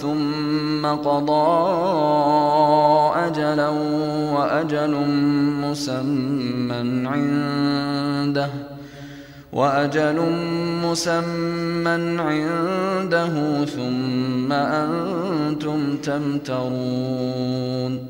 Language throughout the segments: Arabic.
ثم قضى أجلا وأجل مسمى عنده وأجل مسمى عنده ثم أنتم تمترون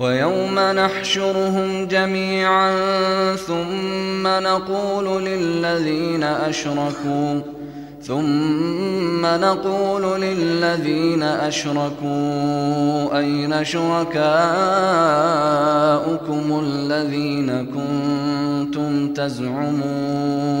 ويوم نحشرهم جميعا ثم نقول للذين أشركوا ثم نقول للذين أشركوا أين شركاؤكم الذين كنتم تزعمون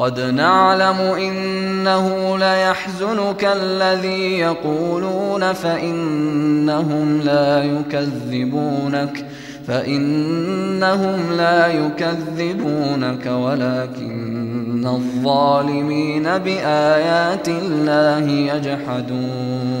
قد نعلم إنه ليحزنك الذي يقولون فإنهم لا يكذبونك فإنهم لا يكذبونك ولكن الظالمين بآيات الله يجحدون.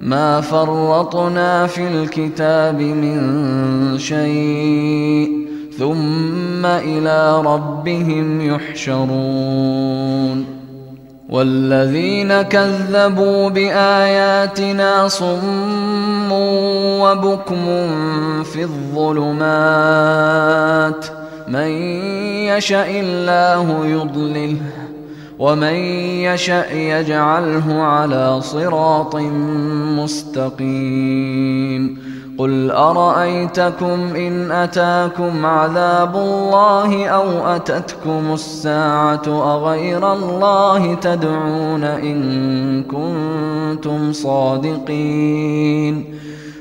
ما فرطنا في الكتاب من شيء ثم إلى ربهم يحشرون. والذين كذبوا بآياتنا صم وبكم في الظلمات. من يشاء الله يضلله. ومن يشأ يجعله على صراط مستقيم. قل أرأيتكم إن أتاكم عذاب الله أو أتتكم الساعة أغير الله تدعون إن كنتم صادقين.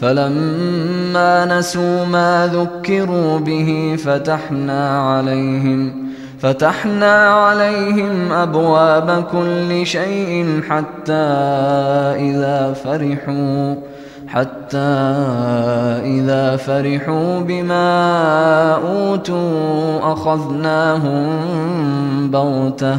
فلما نسوا ما ذكروا به فتحنا عليهم فتحنا عليهم أبواب كل شيء حتى إذا فرحوا حتى إذا فرحوا بما أوتوا أخذناهم بغتة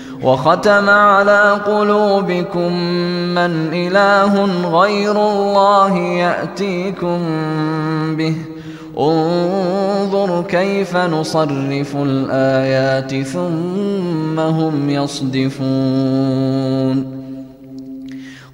وختم على قلوبكم من إله غير الله يأتيكم به. انظر كيف نصرف الآيات ثم هم يصدفون.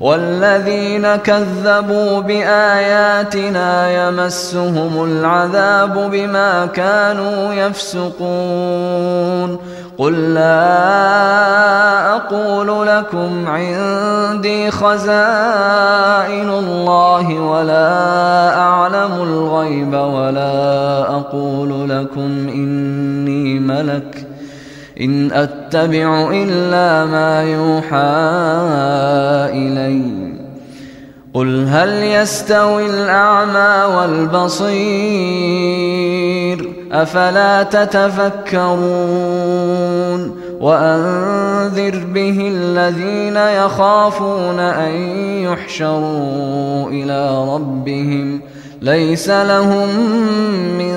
والذين كذبوا بآياتنا يمسهم العذاب بما كانوا يفسقون. قل لا أقول لكم عندي خزائن الله ولا أعلم الغيب ولا أقول لكم إني ملك. إن أتبع إلا ما يوحى إلي. قل هل يستوي الأعمى والبصير؟ أفلا تتفكرون؟ وأنذر به الذين يخافون أن يحشروا إلى ربهم. ليس لهم من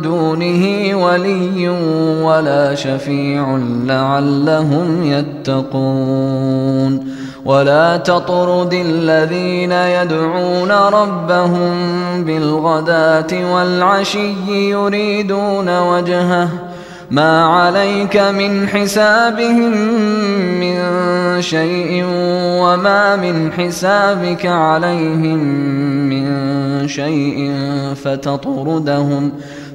دونه ولي ولا شفيع لعلهم يتقون. ولا تطرد الذين يدعون ربهم بالغداة والعشي يريدون وجهه. ما عليك من حسابهم من شيء وما من حسابك عليهم من شيء فتطردهم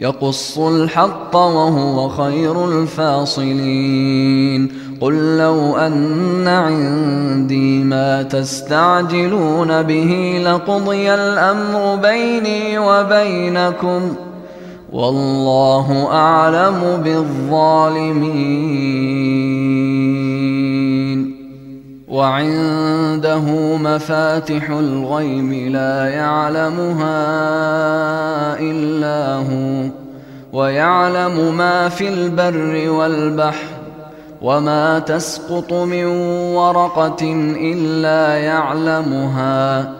يقص الحق وهو خير الفاصلين. قل لو أن عندي ما تستعجلون به لقضي الأمر بيني وبينكم والله أعلم بالظالمين. وعنده مفاتح الغيب لا يعلمها إلا هو ويعلم ما في البر والبحر وما تسقط من ورقة إلا يعلمها.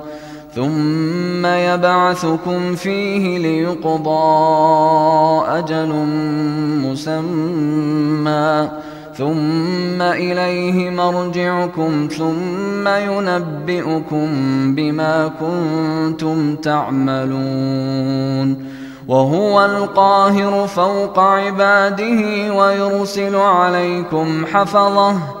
ثم يبعثكم فيه ليقضى أجل مسمى ثم إليه مرجعكم ثم ينبئكم بما كنتم تعملون وهو القاهر فوق عباده ويرسل عليكم حفظه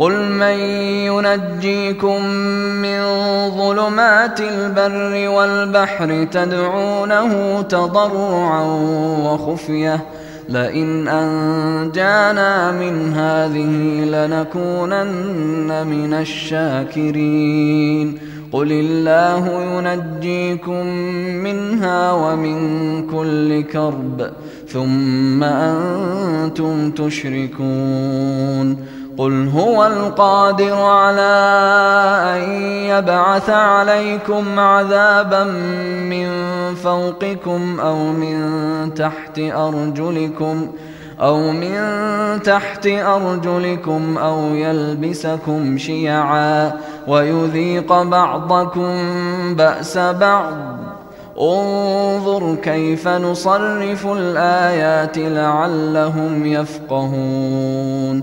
قل من ينجيكم من ظلمات البر والبحر تدعونه تضرعا وخفيه لئن انجانا من هذه لنكونن من الشاكرين قل الله ينجيكم منها ومن كل كرب ثم أنتم تشركون قل هو القادر على ان يبعث عليكم عذابا من فوقكم أو من تحت ارجلكم أو من تحت أرجلكم أو يلبسكم شيعا ويذيق بعضكم بأس بعض انظر كيف نصرف الآيات لعلهم يفقهون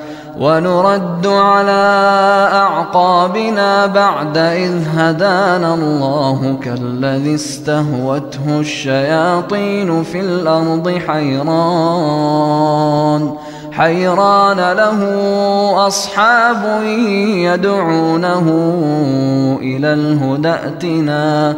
ونرد على أعقابنا بعد إذ هدانا الله كالذي استهوته الشياطين في الأرض حيران. حيران له أصحاب يدعونه إلى الهدى ائتنا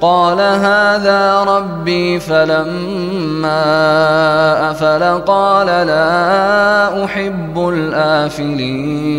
قال هذا ربي فلما أفل قال لا أحب الآفلين.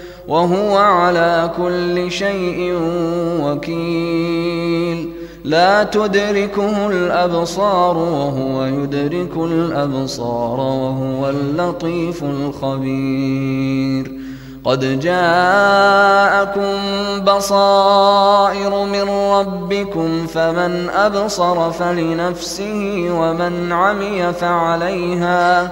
وهو على كل شيء وكيل. لا تدركه الأبصار وهو يدرك الأبصار وهو اللطيف الخبير. قد جاءكم بصائر من ربكم فمن أبصر فلنفسه ومن عمي فعليها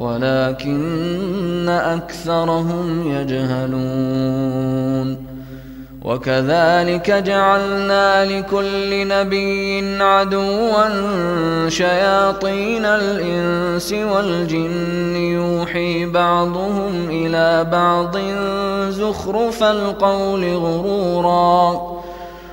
ولكن أكثرهم يجهلون. وكذلك جعلنا لكل نبي عدوا شياطين الإنس والجن. يوحي بعضهم إلى بعض زخرف القول غرورا.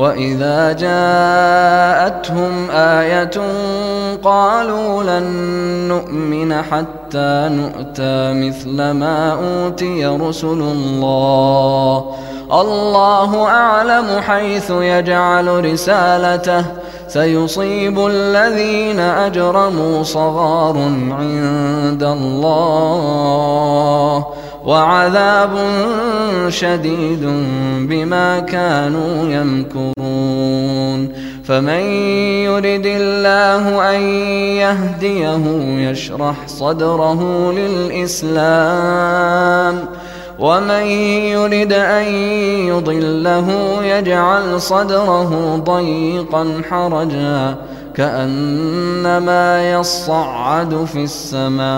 وإذا جاءتهم آية قالوا لن نؤمن حتى نؤتى مثل ما أوتي رسل الله الله أعلم حيث يجعل رسالته سيصيب الذين أجرموا صغار عند الله وعذاب شديد بما كانوا يمكرون. فمن يرد الله أن يهديه يشرح صدره للإسلام. ومن يرد أن يضله يجعل صدره ضيقا حرجا كأنما يصعد في السماء.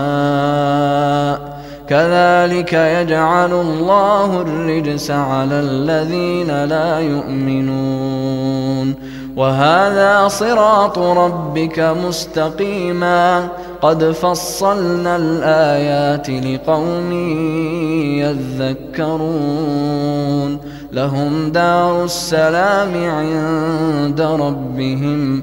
كذلك يجعل الله الرجس على الذين لا يؤمنون. وهذا صراط ربك مستقيما. قد فصلنا الآيات لقوم يذكرون. لهم دار السلام عند ربهم.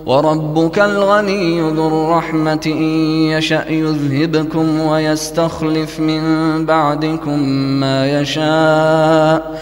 وربك الغني ذو الرحمة إن يشأ يذهبكم ويستخلف من بعدكم ما يشاء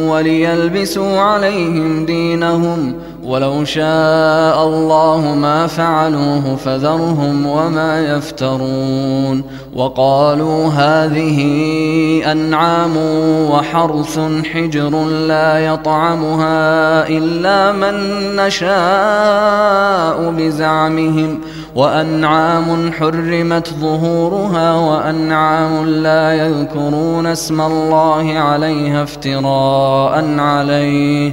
وليلبسوا عليهم دينهم ولو شاء الله ما فعلوه فذرهم وما يفترون وقالوا هذه أنعام وحرث حجر لا يطعمها إلا من نشاء بزعمهم وأنعام حرمت ظهورها وأنعام لا يذكرون اسم الله عليها افتراء عليه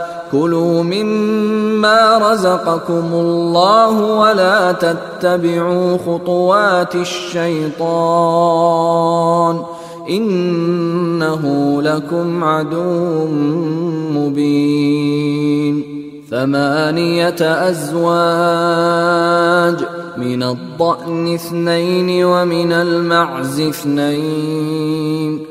كلوا مما رزقكم الله ولا تتبعوا خطوات الشيطان انه لكم عدو مبين. ثمانيه ازواج من الضأن اثنين ومن المعز اثنين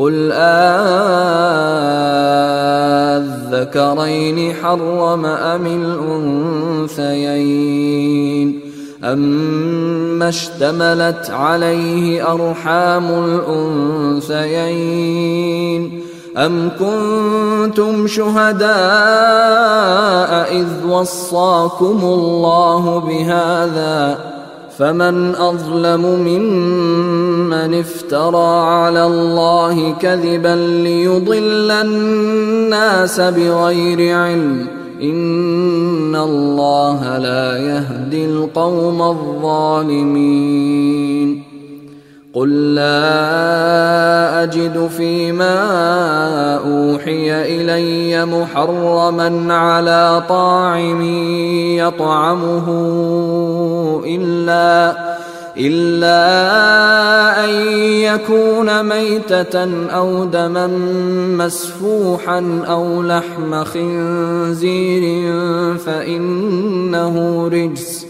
قل آذكرين حرم أم الأنثيين أما اشتملت عليه أرحام الأنثيين أم كنتم شهداء إذ وصاكم الله بهذا فمن أظلم ممن افترى على الله كذبا ليضل الناس بغير علم إن الله لا يهدي القوم الظالمين قل لا اجد فيما اوحي الي محرما على طاعم يطعمه الا الا ان يكون ميته أو دما مسفوحا أو لحم خنزير فانه رجس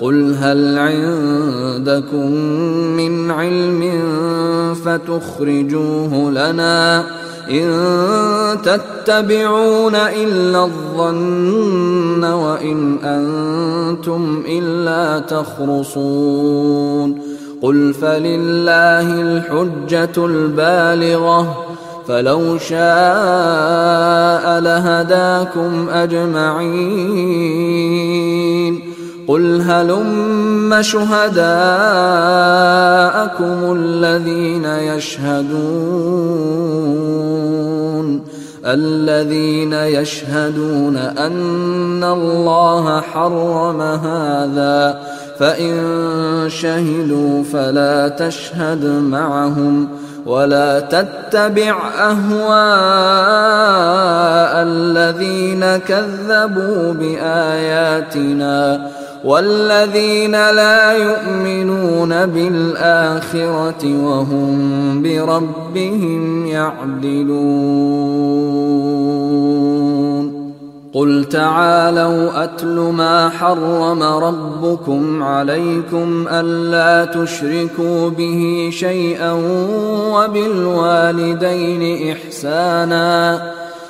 قل هل عندكم من علم فتخرجوه لنا ان تتبعون الا الظن وان أنتم الا تخرصون قل فلله الحجه البالغه فلو شاء لهداكم اجمعين قل هلم شهداءكم الذين يشهدون الذين يشهدون ان الله حرم هذا فان شهدوا فلا تشهد معهم ولا تتبع اهواء الذين كذبوا باياتنا والذين لا يؤمنون بالآخرة وهم بربهم يعدلون قل تعالوا اتل ما حرم ربكم عليكم الا تشركوا به شيئا وبالوالدين احسانا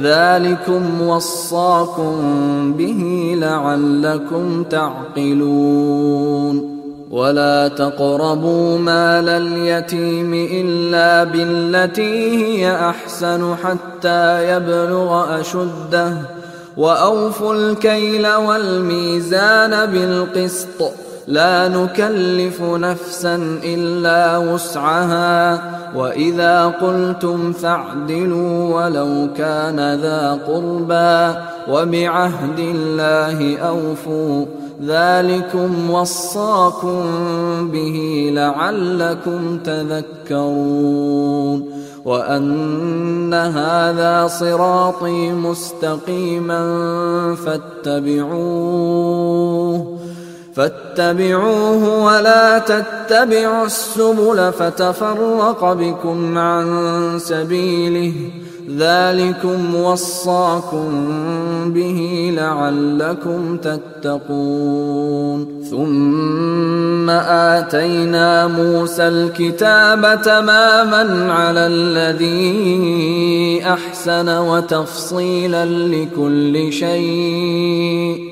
ذلكم وصاكم به لعلكم تعقلون. ولا تقربوا مال اليتيم إلا بالتي هي أحسن حتى يبلغ أشده. وأوفوا الكيل والميزان بالقسط. لا نكلف نفسا إلا وسعها. وإذا قلتم فاعدلوا ولو كان ذا قربى وبعهد الله أوفوا. ذلكم وصاكم به لعلكم تذكرون. وأن هذا صراطي مستقيما فاتبعوه. فاتبعوه ولا تتبعوا السبل فتفرق بكم عن سبيله. ذلكم وصاكم به لعلكم تتقون. ثم آتينا موسى الكتاب تماما على الذي أحسن وتفصيلا لكل شيء.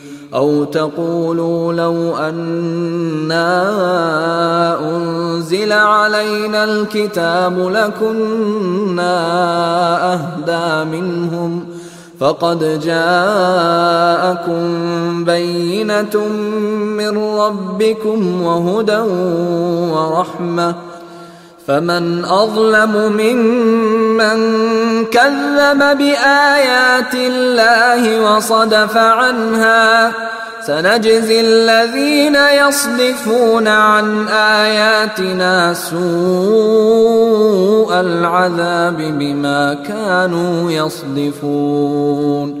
أو تقولوا لو أنا أنزل علينا الكتاب لكنا أهدى منهم فقد جاءكم بينة من ربكم وهدى ورحمة فمن أظلم ممن كذب بآيات الله وصدف عنها سنجزي الذين يصدفون عن آياتنا سوء العذاب بما كانوا يصدفون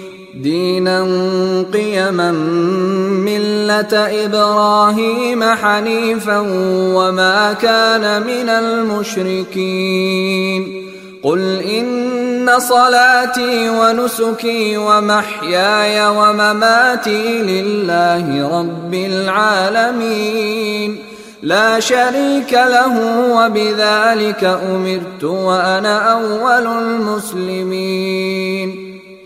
دينا قيما ملة إبراهيم حنيفا وما كان من المشركين. قل إن صلاتي ونسكي ومحياي ومماتي لله رب العالمين. لا شريك له وبذلك أمرت وأنا أول المسلمين.